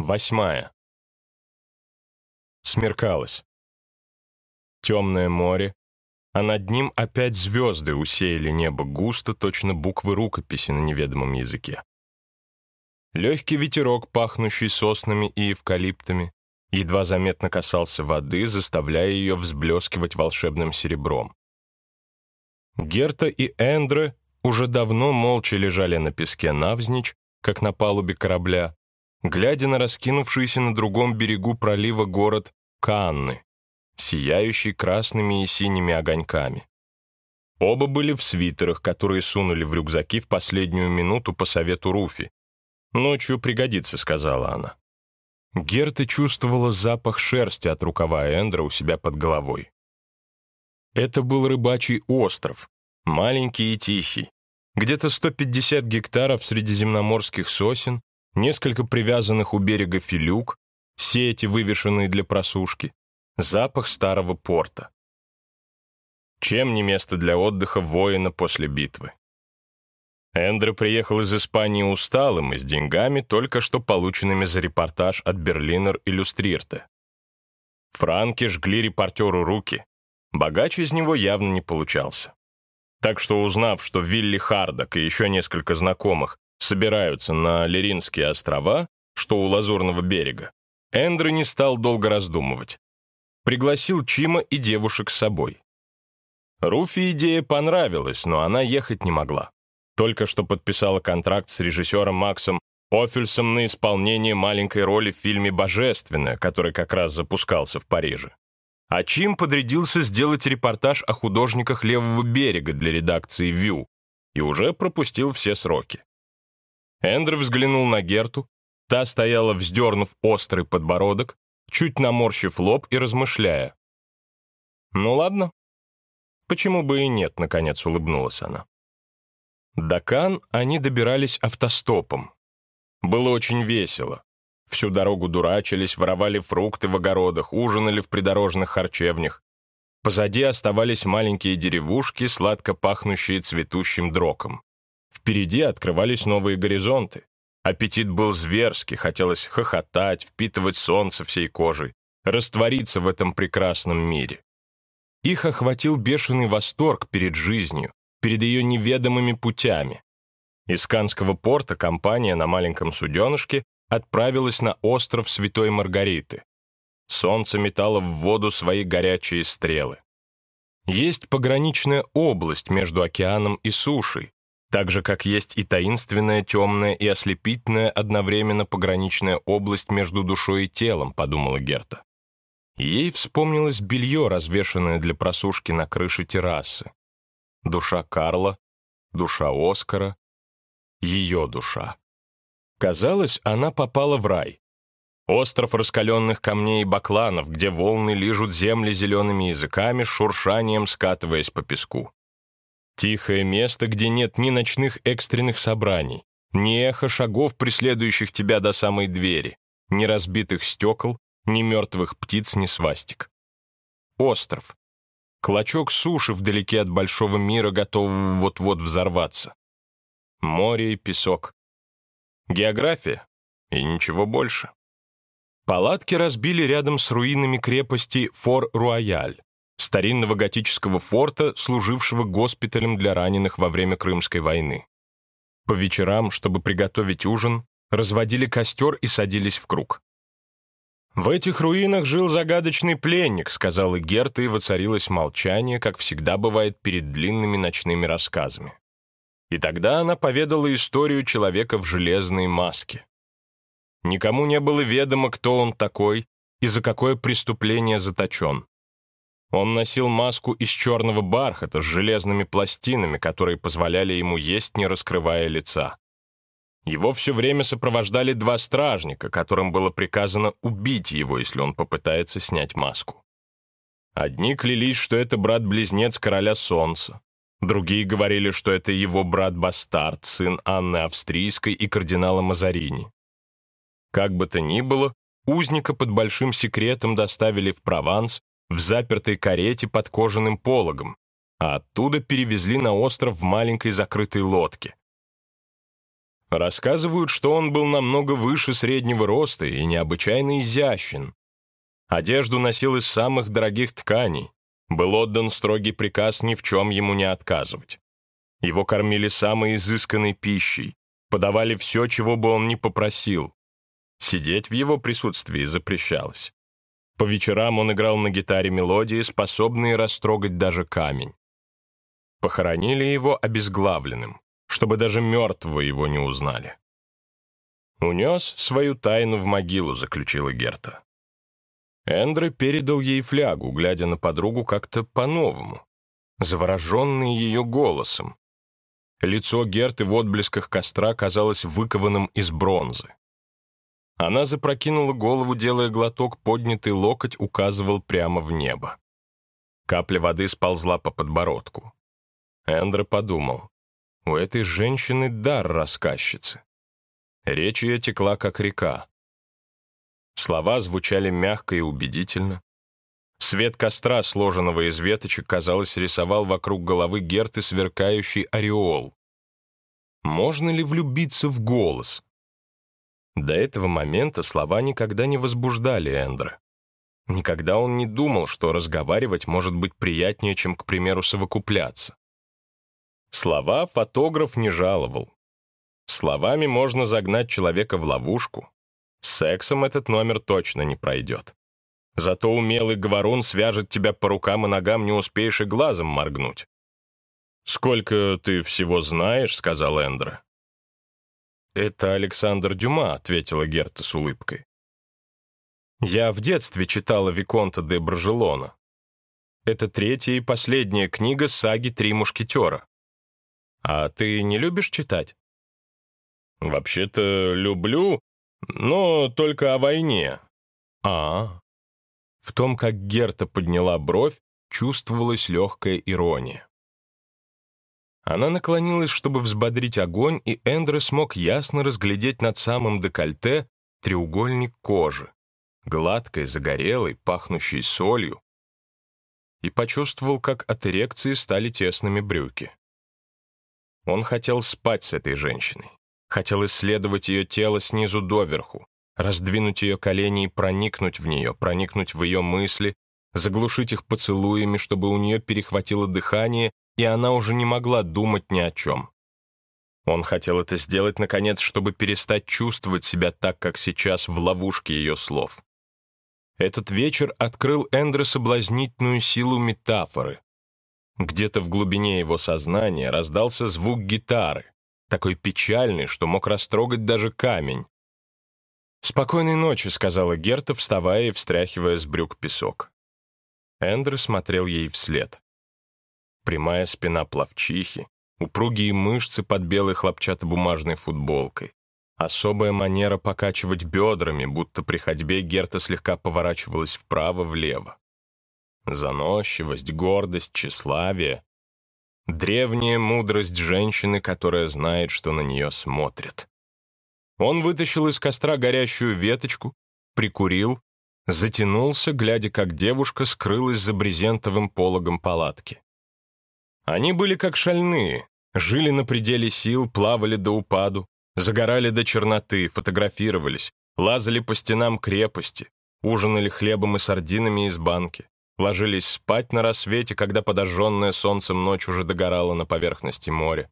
Восьмая. Смеркалось. Темное море, а над ним опять звезды усеяли небо густо, точно буквы рукописи на неведомом языке. Легкий ветерок, пахнущий соснами и эвкалиптами, едва заметно касался воды, заставляя ее взблескивать волшебным серебром. Герта и Эндре уже давно молча лежали на песке навзничь, как на палубе корабля, глядя на раскинувшийся на другом берегу пролива город Канны, сияющий красными и синими огоньками. Оба были в свитерах, которые сунули в рюкзаки в последнюю минуту по совету Руфи. «Ночью пригодится», — сказала она. Герта чувствовала запах шерсти от рукава Эндра у себя под головой. Это был рыбачий остров, маленький и тихий. Где-то 150 гектаров средиземноморских сосен, несколько привязанных у берега филюк, сети, вывешенные для просушки, запах старого порта. Чем не место для отдыха воина после битвы? Эндре приехал из Испании усталым и с деньгами, только что полученными за репортаж от Берлинер Иллюстрирте. Франки жгли репортеру руки. Богач из него явно не получался. Так что, узнав, что Вилли Хардак и еще несколько знакомых собираются на Леринские острова, что у Лазурного берега, Эндрю не стал долго раздумывать. Пригласил Чима и девушек с собой. Руфи идея понравилась, но она ехать не могла. Только что подписала контракт с режиссером Максом Офельсом на исполнение маленькой роли в фильме «Божественное», который как раз запускался в Париже. А Чим подрядился сделать репортаж о художниках Левого берега для редакции «Вью» и уже пропустил все сроки. Эндрю взглянул на Герту. Та стояла, вздернув острый подбородок, чуть наморщив лоб и размышляя. «Ну ладно. Почему бы и нет?» — наконец улыбнулась она. До Кан они добирались автостопом. Было очень весело. Всю дорогу дурачились, воровали фрукты в огородах, ужинали в придорожных харчевнях. Позади оставались маленькие деревушки, сладко пахнущие цветущим дроком. Впереди открывались новые горизонты. Аппетит был зверский, хотелось хохотать, впитывать солнце всей кожей, раствориться в этом прекрасном мире. Их охватил бешеный восторг перед жизнью, перед ее неведомыми путями. Из Канского порта компания на маленьком суденышке отправилась на остров Святой Маргариты. Солнце метало в воду свои горячие стрелы. Есть пограничная область между океаном и сушей, так же, как есть и таинственная, темная и ослепительная одновременно пограничная область между душой и телом, подумала Герта. Ей вспомнилось белье, развешанное для просушки на крыше террасы. Душа Карла, душа Оскара, ее душа. Казалось, она попала в рай. Остров раскаленных камней и бакланов, где волны лижут земли зелеными языками, шуршанием скатываясь по песку. Тихое место, где нет ни ночных экстренных собраний, ни эхо шагов, преследующих тебя до самой двери, ни разбитых стекол, ни мертвых птиц, ни свастик. Остров. Клочок суши вдалеке от большого мира, готового вот-вот взорваться. Море и песок. География и ничего больше. Палатки разбили рядом с руинами крепости Фор-Руаяль старинного готического форта, служившего госпиталем для раненых во время Крымской войны. По вечерам, чтобы приготовить ужин, разводили костер и садились в круг. «В этих руинах жил загадочный пленник», — сказала Герта, и воцарилось молчание, как всегда бывает перед длинными ночными рассказами. И тогда она поведала историю человека в железной маске. Никому не было ведомо, кто он такой и за какое преступление заточен. Он носил маску из черного бархата с железными пластинами, которые позволяли ему есть, не раскрывая лица. Его все время сопровождали два стражника, которым было приказано убить его, если он попытается снять маску. Одни клялись, что это брат-близнец короля солнца. Другие говорили, что это его брат-бастард, сын Анны Австрийской и кардинала Мазарини. Как бы то ни было, узника под большим секретом доставили в Прованс, в запертой карете под кожаным пологом, а оттуда перевезли на остров в маленькой закрытой лодке. Рассказывают, что он был намного выше среднего роста и необычайно изящен. Одежду носил из самых дорогих тканей. Был отдан строгий приказ ни в чем ему не отказывать. Его кормили самой изысканной пищей, подавали все, чего бы он ни попросил. Сидеть в его присутствии запрещалось. По вечерам он играл на гитаре мелодии, способные растрогать даже камень. Похоронили его обезглавленным, чтобы даже мертвого его не узнали. «Унес свою тайну в могилу», — заключила Герта. Эндре передал ей флягу, глядя на подругу как-то по-новому, завороженный ее голосом. Лицо Герты в отблесках костра казалось выкованным из бронзы. Она запрокинула голову, делая глоток, поднятый локоть указывал прямо в небо. Капля воды сползла по подбородку. Эндро подумал, у этой женщины дар рассказчицы. Речь ее текла, как река. Слова звучали мягко и убедительно. Свет костра, сложенного из веточек, казалось, рисовал вокруг головы Герты сверкающий ореол. Можно ли влюбиться в голос? До этого момента слова никогда не возбуждали Эндра. Никогда он не думал, что разговаривать может быть приятнее, чем, к примеру, совокупляться. Слова фотограф не жаловал. Словами можно загнать человека в ловушку. Сексом этот номер точно не пройдет. Зато умелый говорун свяжет тебя по рукам и ногам, не успеешь и глазом моргнуть. «Сколько ты всего знаешь?» — сказал Эндра. «Это Александр Дюма», — ответила Герта с улыбкой. «Я в детстве читала Виконта де Брожелона. Это третья и последняя книга саги «Три мушкетера». А ты не любишь читать?» «Вообще-то люблю, но только о войне». «А, В том, как Герта подняла бровь, чувствовалась легкая ирония. Она наклонилась, чтобы взбодрить огонь, и Эндре смог ясно разглядеть над самым декольте треугольник кожи, гладкой, загорелой, пахнущей солью, и почувствовал, как от эрекции стали тесными брюки. Он хотел спать с этой женщиной, хотел исследовать ее тело снизу доверху, раздвинуть ее колени и проникнуть в нее, проникнуть в ее мысли, заглушить их поцелуями, чтобы у нее перехватило дыхание и она уже не могла думать ни о чем. Он хотел это сделать, наконец, чтобы перестать чувствовать себя так, как сейчас, в ловушке ее слов. Этот вечер открыл Эндре соблазнительную силу метафоры. Где-то в глубине его сознания раздался звук гитары, такой печальный, что мог растрогать даже камень. «Спокойной ночи», — сказала Герта, вставая и встряхивая с брюк песок. Эндре смотрел ей вслед прямая спина плавчихи, упругие мышцы под белой хлопчатобумажной футболкой. Особая манера покачивать бедрами, будто при ходьбе Герта слегка поворачивалась вправо-влево. Заносчивость, гордость, тщеславие. Древняя мудрость женщины, которая знает, что на нее смотрят. Он вытащил из костра горящую веточку, прикурил, затянулся, глядя, как девушка скрылась за брезентовым пологом палатки. Они были как шальные, жили на пределе сил, плавали до упаду, загорали до черноты, фотографировались, лазали по стенам крепости, ужинали хлебом и сардинами из банки, ложились спать на рассвете, когда подожженная солнцем ночь уже догорала на поверхности моря,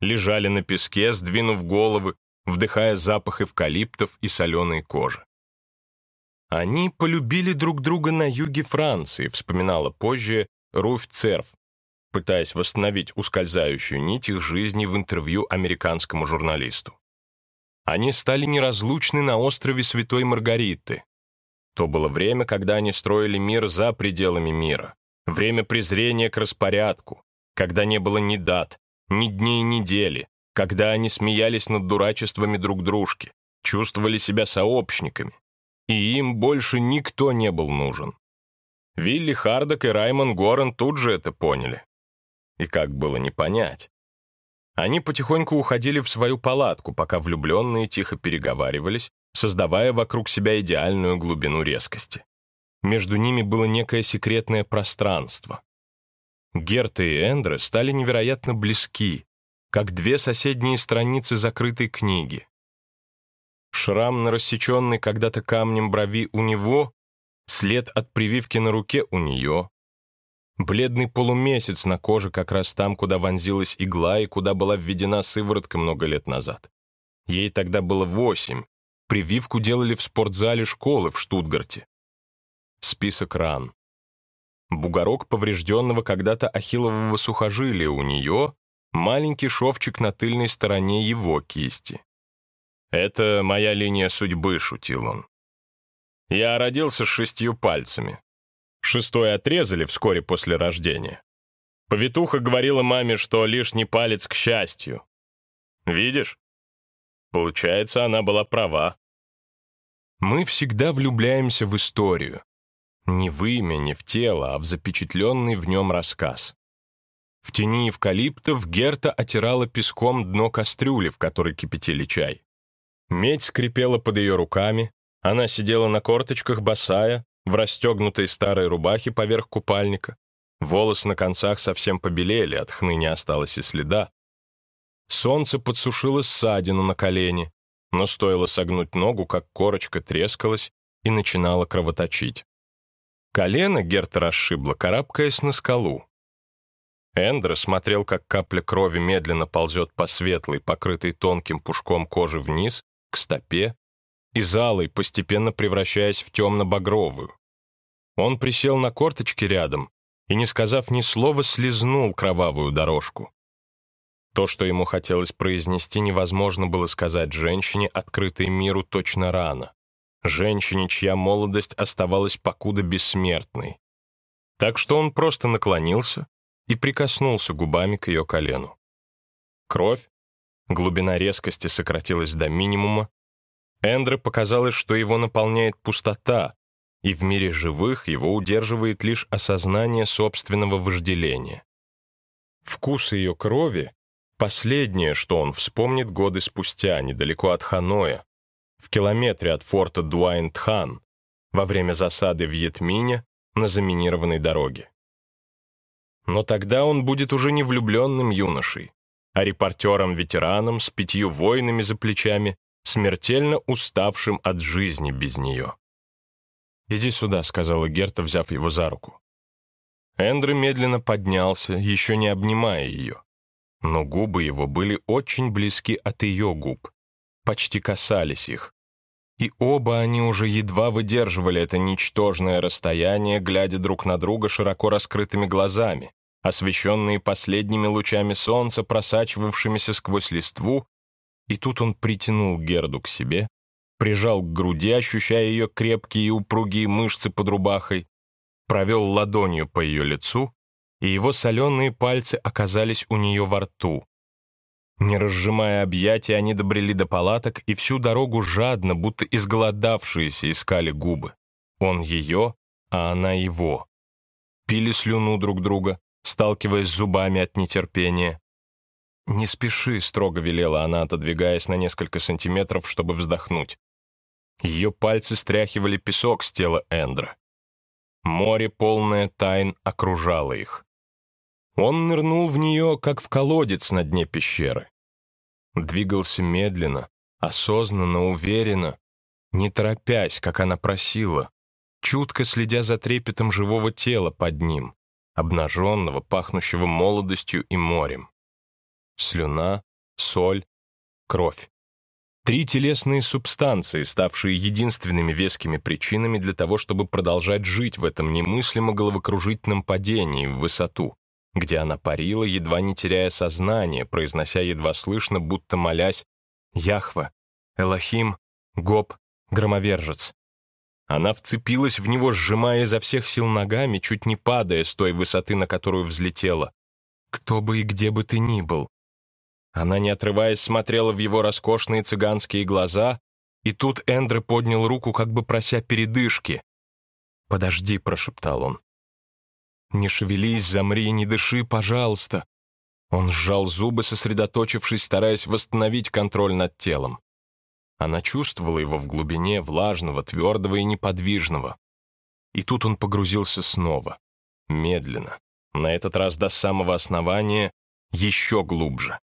лежали на песке, сдвинув головы, вдыхая запах эвкалиптов и соленой кожи. Они полюбили друг друга на юге Франции, вспоминала позже Руфь Церф, пытаясь восстановить ускользающую нить их жизни в интервью американскому журналисту. Они стали неразлучны на острове Святой Маргариты. То было время, когда они строили мир за пределами мира, время презрения к распорядку, когда не было ни дат, ни дней недели, когда они смеялись над дурачествами друг дружки, чувствовали себя сообщниками, и им больше никто не был нужен. Вилли Хардок и Раймон Горан тут же это поняли. И как было не понять? Они потихоньку уходили в свою палатку, пока влюбленные тихо переговаривались, создавая вокруг себя идеальную глубину резкости. Между ними было некое секретное пространство. Герта и Эндре стали невероятно близки, как две соседние страницы закрытой книги. Шрам на рассеченной когда-то камнем брови у него, след от прививки на руке у нее, бледный полумесяц на коже как раз там, куда вонзилась игла и куда была введена сыворотка много лет назад. Ей тогда было восемь, прививку делали в спортзале школы в Штутгарте. Список ран. Бугорок поврежденного когда-то ахиллового сухожилия у нее, маленький шовчик на тыльной стороне его кисти. «Это моя линия судьбы», — шутил он. «Я родился с шестью пальцами. Шестой отрезали вскоре после рождения. Повитуха говорила маме, что лишний палец к счастью. Видишь? Получается, она была права. Мы всегда влюбляемся в историю. Не в имя, не в тело, а в запечатленный в нем рассказ. В тени эвкалиптов Герта отирала песком дно кастрюли, в которой кипятили чай. Медь скрипела под ее руками, она сидела на корточках босая, в расстегнутой старой рубахе поверх купальника. Волосы на концах совсем побелели, от хны не осталось и следа. Солнце подсушило ссадину на колени, но стоило согнуть ногу, как корочка трескалась и начинала кровоточить. Колено Герта расшибло, карабкаясь на скалу. Эндро смотрел, как капля крови медленно ползет по светлой, покрытой тонким пушком кожи вниз, к стопе, и залой, постепенно превращаясь в темно-багровую. Он присел на корточки рядом и, не сказав ни слова, слезнул кровавую дорожку. То, что ему хотелось произнести, невозможно было сказать женщине, открытой миру точно рано. Женщине, чья молодость оставалась покуда бессмертной. Так что он просто наклонился и прикоснулся губами к ее колену. Кровь, глубина резкости сократилась до минимума, Эндре показалось, что его наполняет пустота, и в мире живых его удерживает лишь осознание собственного вожделения. Вкус ее крови — последнее, что он вспомнит годы спустя, недалеко от Ханоя, в километре от форта Дуайн-Тхан, во время засады в Етмине на заминированной дороге. Но тогда он будет уже не влюбленным юношей, а репортером-ветераном с пятью воинами за плечами смертельно уставшим от жизни без нее. «Иди сюда», — сказала Герта, взяв его за руку. Эндрю медленно поднялся, еще не обнимая ее. Но губы его были очень близки от ее губ, почти касались их. И оба они уже едва выдерживали это ничтожное расстояние, глядя друг на друга широко раскрытыми глазами, освещенные последними лучами солнца, просачивавшимися сквозь листву и тут он притянул Герду к себе, прижал к груди, ощущая ее крепкие и упругие мышцы под рубахой, провел ладонью по ее лицу, и его соленые пальцы оказались у нее во рту. Не разжимая объятия, они добрели до палаток и всю дорогу жадно, будто изголодавшиеся, искали губы. Он ее, а она его. Пили слюну друг друга, сталкиваясь зубами от нетерпения. «Не спеши», — строго велела она, отодвигаясь на несколько сантиметров, чтобы вздохнуть. Ее пальцы стряхивали песок с тела Эндра. Море, полное тайн, окружало их. Он нырнул в нее, как в колодец на дне пещеры. Двигался медленно, осознанно, уверенно, не торопясь, как она просила, чутко следя за трепетом живого тела под ним, обнаженного, пахнущего молодостью и морем слюна, соль, кровь. Три телесные субстанции, ставшие единственными вескими причинами для того, чтобы продолжать жить в этом немыслимо головокружительном падении в высоту, где она парила, едва не теряя сознание, произнося едва слышно, будто молясь «Яхва, Элохим, Гоб, Громовержец». Она вцепилась в него, сжимая изо всех сил ногами, чуть не падая с той высоты, на которую взлетела. «Кто бы и где бы ты ни был, она, не отрываясь, смотрела в его роскошные цыганские глаза, и тут Эндре поднял руку, как бы прося передышки. «Подожди», — прошептал он. «Не шевелись, замри, не дыши, пожалуйста». Он сжал зубы, сосредоточившись, стараясь восстановить контроль над телом. Она чувствовала его в глубине, влажного, твердого и неподвижного. И тут он погрузился снова, медленно, на этот раз до самого основания, еще глубже.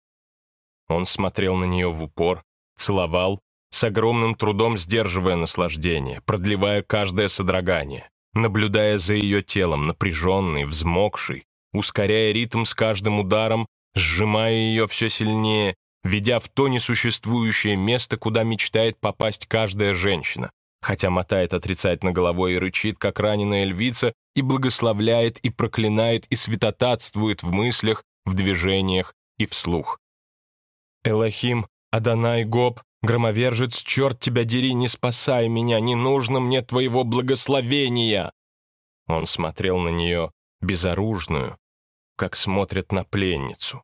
Он смотрел на нее в упор, целовал, с огромным трудом сдерживая наслаждение, продлевая каждое содрогание, наблюдая за ее телом, напряженный, взмокший, ускоряя ритм с каждым ударом, сжимая ее все сильнее, ведя в то несуществующее место, куда мечтает попасть каждая женщина, хотя мотает отрицательно головой и рычит, как раненая львица, и благословляет, и проклинает, и святотатствует в мыслях, в движениях и вслух. «Элохим, Адонай, Гоб, громовержец, черт тебя дери, не спасай меня, не нужно мне твоего благословения!» Он смотрел на нее, безоружную, как смотрят на пленницу.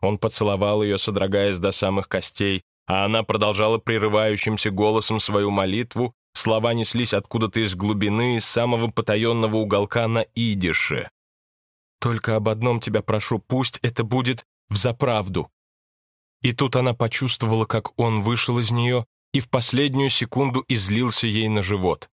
Он поцеловал ее, содрогаясь до самых костей, а она продолжала прерывающимся голосом свою молитву, слова неслись откуда-то из глубины, из самого потаенного уголка на идише. «Только об одном тебя прошу, пусть это будет взаправду». И тут она почувствовала, как он вышел из нее и в последнюю секунду излился ей на живот.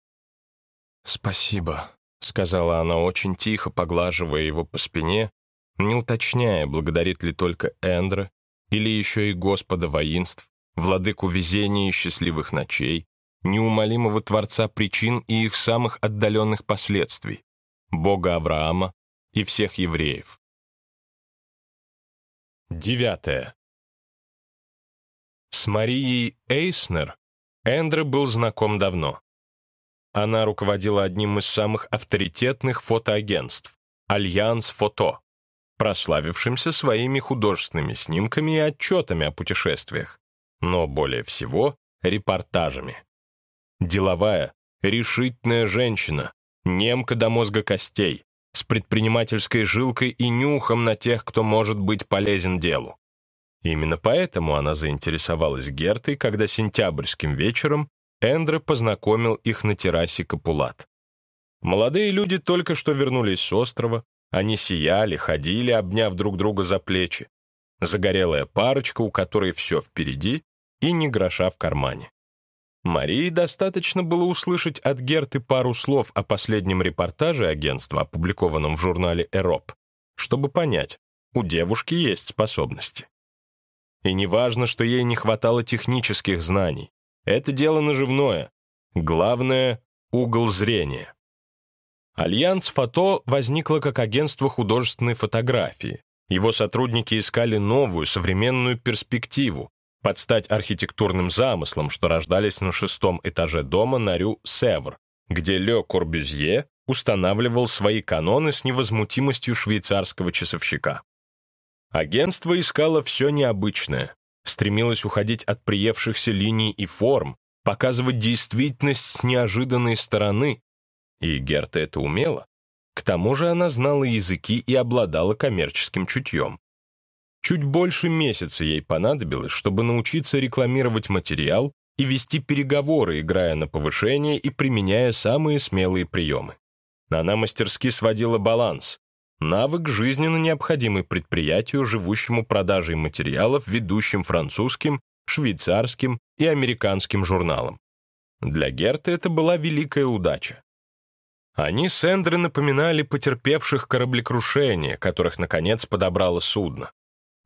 «Спасибо», — сказала она очень тихо, поглаживая его по спине, не уточняя, благодарит ли только Эндра или еще и Господа воинств, владыку везения и счастливых ночей, неумолимого Творца причин и их самых отдаленных последствий, Бога Авраама и всех евреев. Девятое. С Марией Эйснер Эндре был знаком давно. Она руководила одним из самых авторитетных фотоагентств — «Альянс Фото», прославившимся своими художественными снимками и отчетами о путешествиях, но более всего репортажами. Деловая, решительная женщина, немка до мозга костей, с предпринимательской жилкой и нюхом на тех, кто может быть полезен делу. Именно поэтому она заинтересовалась Гертой, когда сентябрьским вечером Эндре познакомил их на террасе Капулат. Молодые люди только что вернулись с острова, они сияли, ходили, обняв друг друга за плечи. Загорелая парочка, у которой все впереди и ни гроша в кармане. Марии достаточно было услышать от Герды пару слов о последнем репортаже агентства, опубликованном в журнале «Europe», чтобы понять, у девушки есть способности. И не важно, что ей не хватало технических знаний. Это дело наживное. Главное — угол зрения. Альянс «Фото» возникло как агентство художественной фотографии. Его сотрудники искали новую, современную перспективу, под стать архитектурным замыслам, что рождались на шестом этаже дома на Рю Севр, где Ле Корбюзье устанавливал свои каноны с невозмутимостью швейцарского часовщика. Агентство искало все необычное, стремилось уходить от приевшихся линий и форм, показывать действительность с неожиданной стороны, и Герта это умела. К тому же она знала языки и обладала коммерческим чутьем. Чуть больше месяца ей понадобилось, чтобы научиться рекламировать материал и вести переговоры, играя на повышение и применяя самые смелые приемы. Она мастерски сводила баланс. Навык жизненно необходимый предприятию, живущему продажей материалов ведущим французским, швейцарским и американским журналам. Для Герты это была великая удача. Они с Эндрой напоминали потерпевших кораблекрушение, которых, наконец, подобрало судно.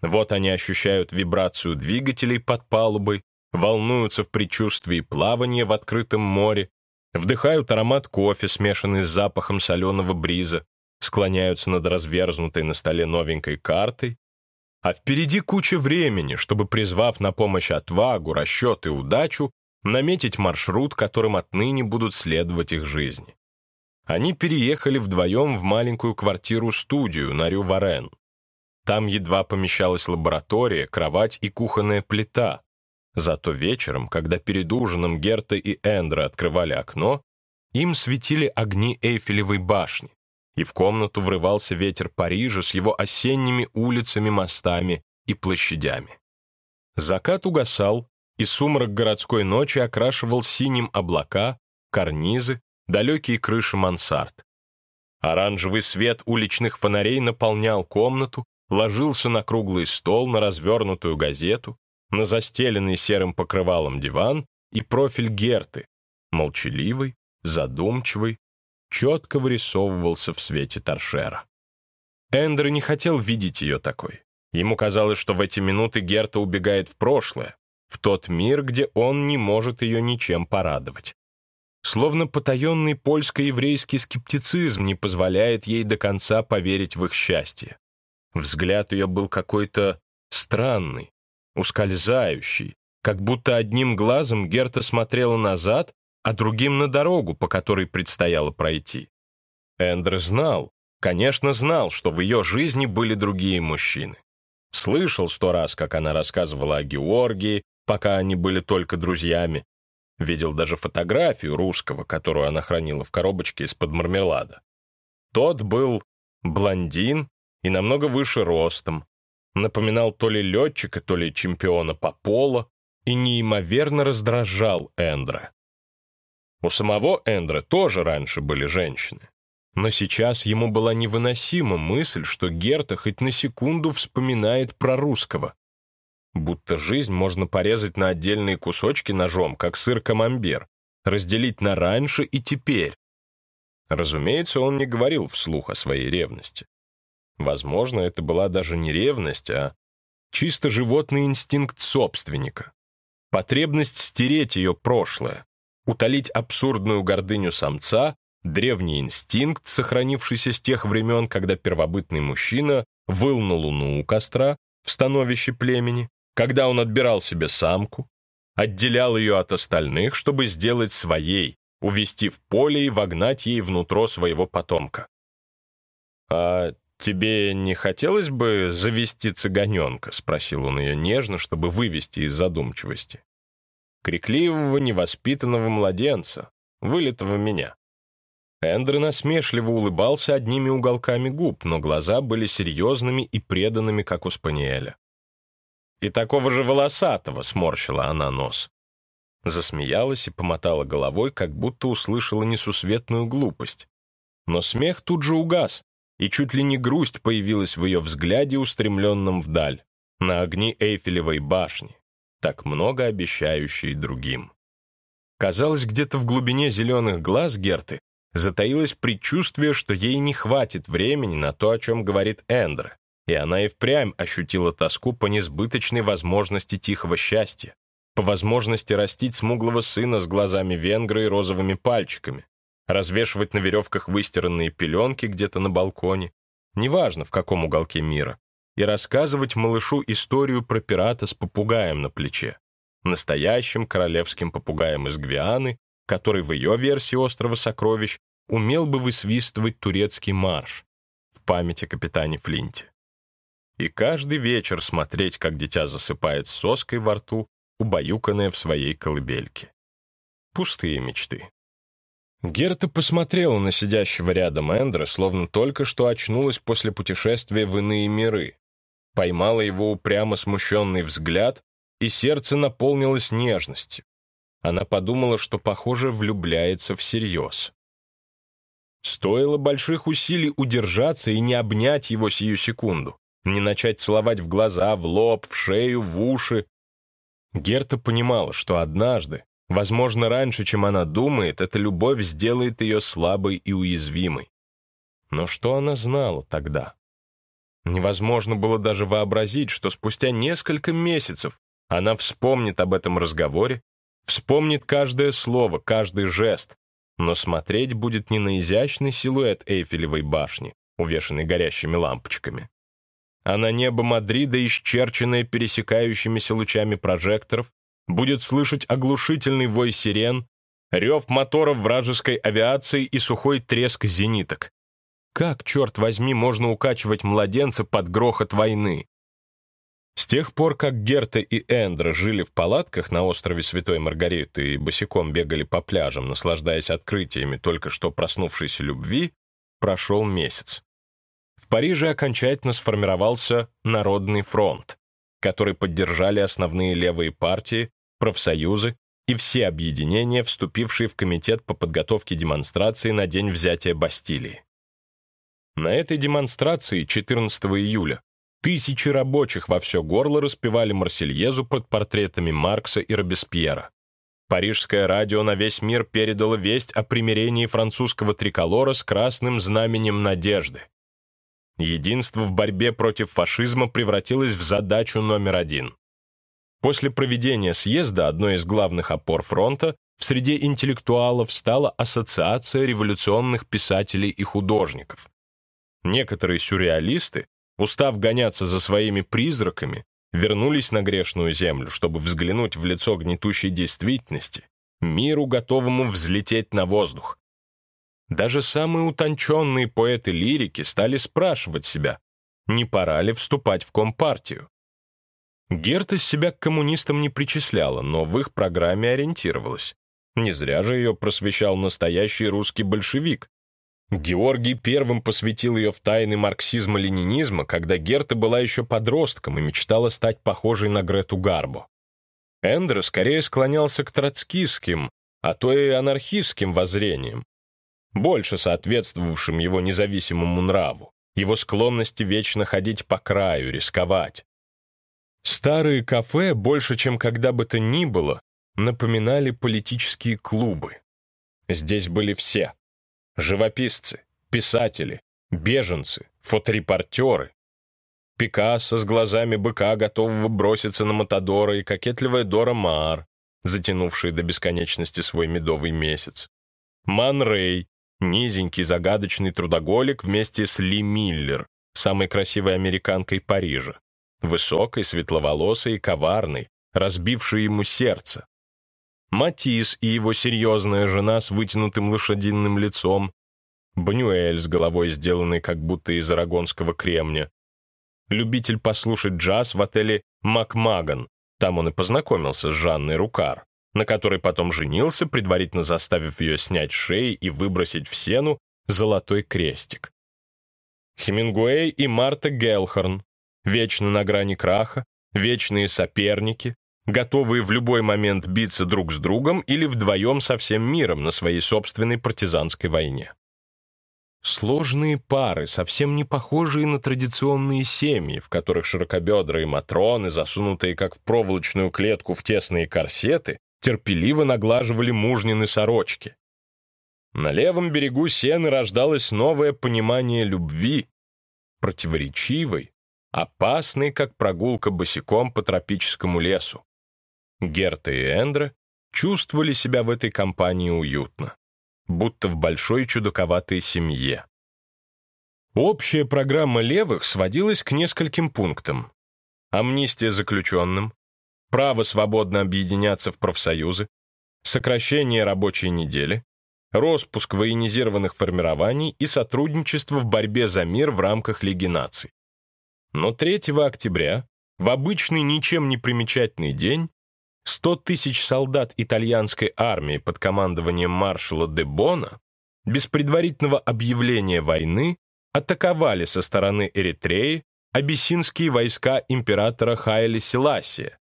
Вот они ощущают вибрацию двигателей под палубой, волнуются в предчувствии плавания в открытом море, вдыхают аромат кофе, смешанный с запахом соленого бриза, склоняются над разверзнутой на столе новенькой картой, а впереди куча времени, чтобы, призвав на помощь отвагу, расчет и удачу, наметить маршрут, которым отныне будут следовать их жизни они переехали вдвоем в маленькую квартиру-студию на Рю-Варен. Там едва помещалась лаборатория, кровать и кухонная плита. Зато вечером, когда перед ужином Герта и Эндра открывали окно, им светили огни Эйфелевой башни, и в комнату врывался ветер Парижа с его осенними улицами, мостами и площадями. Закат угасал, и сумрак городской ночи окрашивал синим облака, карнизы, далекие крыши мансард. Оранжевый свет уличных фонарей наполнял комнату, ложился на круглый стол, на развернутую газету, на застеленный серым покрывалом диван и профиль Герты, молчаливый, задумчивый, четко вырисовывался в свете торшера. Эндер не хотел видеть ее такой. Ему казалось, что в эти минуты Герта убегает в прошлое, в тот мир, где он не может ее ничем порадовать. Словно потаенный польско-еврейский скептицизм не позволяет ей до конца поверить в их счастье. Взгляд ее был какой-то странный, ускользающий, как будто одним глазом Герта смотрела назад, а другим на дорогу, по которой предстояло пройти. Эндре знал, конечно, знал, что в ее жизни были другие мужчины. Слышал сто раз, как она рассказывала о Георгии, пока они были только друзьями. Видел даже фотографию русского, которую она хранила в коробочке из-под мармелада. Тот был блондин и намного выше ростом, напоминал то ли летчика, то ли чемпиона по поло и неимоверно раздражал Эндра. У самого Эндра тоже раньше были женщины. Но сейчас ему была невыносима мысль, что Герта хоть на секунду вспоминает про русского. Будто жизнь можно порезать на отдельные кусочки ножом, как сыр камамбер, разделить на раньше и теперь. Разумеется, он не говорил вслух о своей ревности. Возможно, это была даже не ревность, а чисто животный инстинкт собственника. Потребность стереть ее прошлое, утолить абсурдную гордыню самца, древний инстинкт, сохранившийся с тех времен, когда первобытный мужчина выл на луну у костра в становище племени, когда он отбирал себе самку, отделял ее от остальных, чтобы сделать своей, увести в поле и вогнать ей внутрь своего потомка. «А «Тебе не хотелось бы завести цыганенка?» — спросил он ее нежно, чтобы вывести из задумчивости. «Крикливого, невоспитанного младенца, вылитого меня». Эндре насмешливо улыбался одними уголками губ, но глаза были серьезными и преданными, как у Спаниеля. «И такого же волосатого!» — сморщила она нос. Засмеялась и помотала головой, как будто услышала несусветную глупость. Но смех тут же угас, и чуть ли не грусть появилась в ее взгляде, устремленном вдаль, на огни Эйфелевой башни, так много обещающей другим. Казалось, где-то в глубине зеленых глаз Герты затаилось предчувствие, что ей не хватит времени на то, о чем говорит Эндра, и она и впрямь ощутила тоску по несбыточной возможности тихого счастья, по возможности растить смуглого сына с глазами венгра и розовыми пальчиками, развешивать на веревках выстиранные пеленки где-то на балконе, неважно в каком уголке мира, и рассказывать малышу историю про пирата с попугаем на плече, настоящим королевским попугаем из Гвианы, который в ее версии «Острова сокровищ» умел бы высвистывать турецкий марш в память о капитане Флинте. И каждый вечер смотреть, как дитя засыпает с соской во рту, убаюканное в своей колыбельке. Пустые мечты. Герта посмотрела на сидящего рядом Эндра, словно только что очнулась после путешествия в иные миры. Поймала его упрямо смущенный взгляд, и сердце наполнилось нежностью. Она подумала, что, похоже, влюбляется всерьез. Стоило больших усилий удержаться и не обнять его сию секунду, не начать целовать в глаза, в лоб, в шею, в уши. Герта понимала, что однажды, Возможно, раньше, чем она думает, эта любовь сделает ее слабой и уязвимой. Но что она знала тогда? Невозможно было даже вообразить, что спустя несколько месяцев она вспомнит об этом разговоре, вспомнит каждое слово, каждый жест, но смотреть будет не на изящный силуэт Эйфелевой башни, увешанный горящими лампочками, а на небо Мадрида, исчерченное пересекающимися лучами прожекторов, будет слышать оглушительный вой сирен, рев моторов вражеской авиации и сухой треск зениток. Как, черт возьми, можно укачивать младенца под грохот войны? С тех пор, как Герта и Эндра жили в палатках на острове Святой Маргариты и босиком бегали по пляжам, наслаждаясь открытиями только что проснувшейся любви, прошел месяц. В Париже окончательно сформировался Народный фронт, который поддержали основные левые партии, профсоюзы и все объединения, вступившие в комитет по подготовке демонстрации на день взятия Бастилии. На этой демонстрации 14 июля тысячи рабочих во все горло распевали Марсельезу под портретами Маркса и Робеспьера. Парижское радио на весь мир передало весть о примирении французского триколора с красным знаменем надежды. Единство в борьбе против фашизма превратилось в задачу номер один. После проведения съезда одной из главных опор фронта в среде интеллектуалов стала Ассоциация революционных писателей и художников. Некоторые сюрреалисты, устав гоняться за своими призраками, вернулись на грешную землю, чтобы взглянуть в лицо гнетущей действительности, миру, готовому взлететь на воздух. Даже самые утонченные поэты лирики стали спрашивать себя, не пора ли вступать в Компартию. Герта себя к коммунистам не причисляла, но в их программе ориентировалась. Не зря же ее просвещал настоящий русский большевик. Георгий первым посвятил ее в тайны марксизма-ленинизма, когда Герта была еще подростком и мечтала стать похожей на Грету Гарбо. Эндре скорее склонялся к троцкистским, а то и анархистским воззрениям, больше соответствовавшим его независимому нраву, его склонности вечно ходить по краю, рисковать. Старые кафе, больше чем когда бы то ни было, напоминали политические клубы. Здесь были все — живописцы, писатели, беженцы, фоторепортеры, Пикассо с глазами быка, готового броситься на Матадора, и кокетливая Дора Маар, затянувшая до бесконечности свой медовый месяц. Ман Рэй, низенький загадочный трудоголик вместе с Ли Миллер, самой красивой американкой Парижа, высокой, светловолосой и коварной, разбившей ему сердце. Матис и его серьезная жена с вытянутым лошадиным лицом, Банюэль с головой, сделанной как будто из арагонского кремня, любитель послушать джаз в отеле «Макмаган». Там он и познакомился с Жанной Рукар, на которой потом женился, предварительно заставив ее снять шеи и выбросить в сену золотой крестик. Хемингуэй и Марта Гелхорн, вечно на грани краха, вечные соперники, готовые в любой момент биться друг с другом или вдвоем со всем миром на своей собственной партизанской войне. Сложные пары, совсем не похожие на традиционные семьи, в которых широкобедрые матроны, засунутые как в проволочную клетку в тесные корсеты, терпеливо наглаживали мужнины сорочки. На левом берегу Сены рождалось новое понимание любви, противоречивой, опасной, как прогулка босиком по тропическому лесу. Герта и Эндра чувствовали себя в этой компании уютно будто в большой чудаковатой семье. Общая программа левых сводилась к нескольким пунктам. Амнистия заключенным, право свободно объединяться в профсоюзы, сокращение рабочей недели, распуск военизированных формирований и сотрудничество в борьбе за мир в рамках Лиги наций. Но 3 октября, в обычный ничем не примечательный день, 100 тысяч солдат итальянской армии под командованием маршала де Бона без предварительного объявления войны атаковали со стороны Эритреи абиссинские войска императора Хайли Селасия,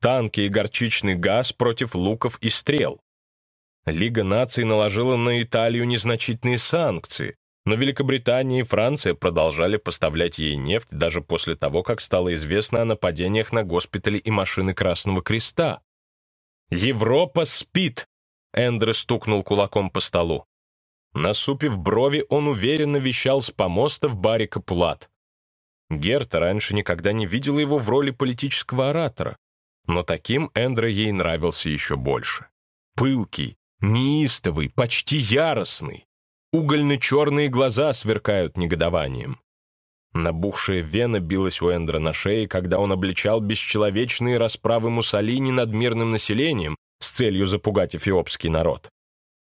танки и горчичный газ против луков и стрел. Лига наций наложила на Италию незначительные санкции, но Великобритания и Франция продолжали поставлять ей нефть даже после того, как стало известно о нападениях на госпитали и машины Красного Креста. «Европа спит!» — Эндре стукнул кулаком по столу. Насупив брови, он уверенно вещал с помоста в баре Капулат. Герта раньше никогда не видела его в роли политического оратора, но таким Эндре ей нравился еще больше. Пылкий, неистовый, почти яростный. Угольно-черные глаза сверкают негодованием. Набухшая вена билась у Эндра на шее, когда он обличал бесчеловечные расправы Муссолини над мирным населением с целью запугать эфиопский народ.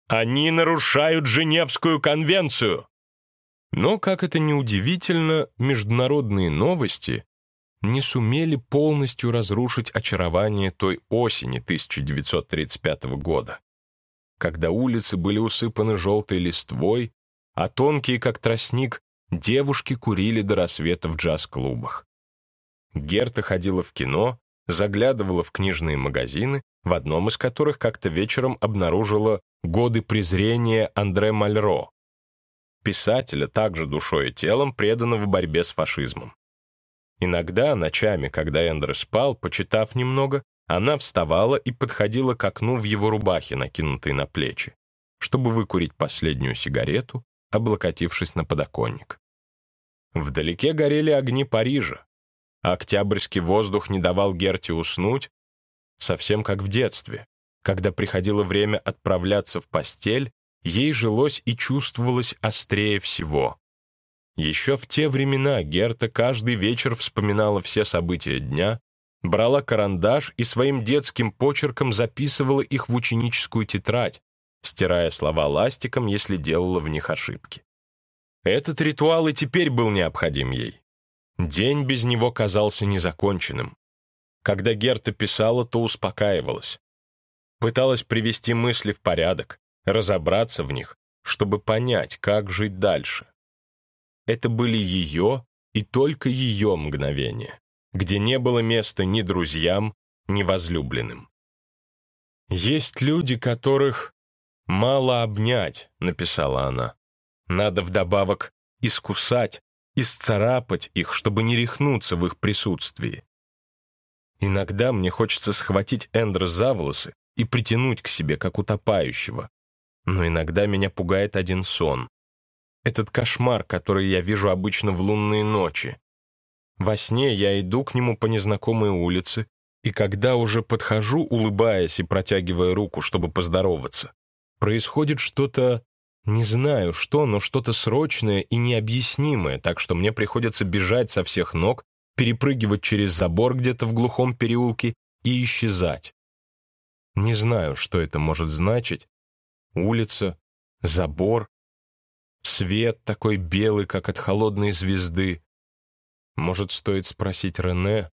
«Они нарушают Женевскую конвенцию!» Но, как это ни удивительно, международные новости не сумели полностью разрушить очарование той осени 1935 года когда улицы были усыпаны желтой листвой, а тонкие, как тростник, девушки курили до рассвета в джаз-клубах. Герта ходила в кино, заглядывала в книжные магазины, в одном из которых как-то вечером обнаружила «Годы презрения» Андре Мальро, писателя, также душой и телом, преданного борьбе с фашизмом. Иногда, ночами, когда Эндре спал, почитав немного, она вставала и подходила к окну в его рубахе, накинутой на плечи, чтобы выкурить последнюю сигарету, облокотившись на подоконник. Вдалеке горели огни Парижа. Октябрьский воздух не давал Герте уснуть, совсем как в детстве. Когда приходило время отправляться в постель, ей жилось и чувствовалось острее всего. Еще в те времена Герта каждый вечер вспоминала все события дня, брала карандаш и своим детским почерком записывала их в ученическую тетрадь, стирая слова ластиком, если делала в них ошибки. Этот ритуал и теперь был необходим ей. День без него казался незаконченным. Когда Герта писала, то успокаивалась. Пыталась привести мысли в порядок, разобраться в них, чтобы понять, как жить дальше. Это были ее и только ее мгновения, где не было места ни друзьям, ни возлюбленным. «Есть люди, которых мало обнять», — написала она. «Надо вдобавок искусать, исцарапать их, чтобы не рехнуться в их присутствии. Иногда мне хочется схватить Эндра за волосы и притянуть к себе, как утопающего. Но иногда меня пугает один сон. Этот кошмар, который я вижу обычно в лунные ночи. Во сне я иду к нему по незнакомой улице, и когда уже подхожу, улыбаясь и протягивая руку, чтобы поздороваться, происходит что-то, не знаю что, но что-то срочное и необъяснимое, так что мне приходится бежать со всех ног, перепрыгивать через забор где-то в глухом переулке и исчезать. Не знаю, что это может значить. Улица, забор, свет такой белый, как от холодной звезды. Может, стоит спросить Рене?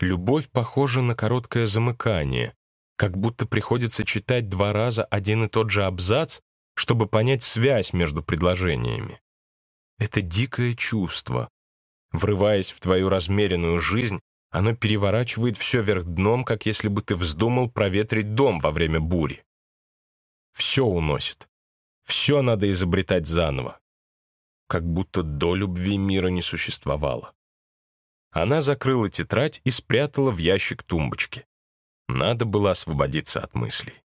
Любовь похожа на короткое замыкание, как будто приходится читать два раза один и тот же абзац, чтобы понять связь между предложениями. Это дикое чувство. Врываясь в твою размеренную жизнь, оно переворачивает все вверх дном, как если бы ты вздумал проветрить дом во время бури. Все уносит. Все надо изобретать заново. Как будто до любви мира не существовало. Она закрыла тетрадь и спрятала в ящик тумбочки. Надо было освободиться от мыслей.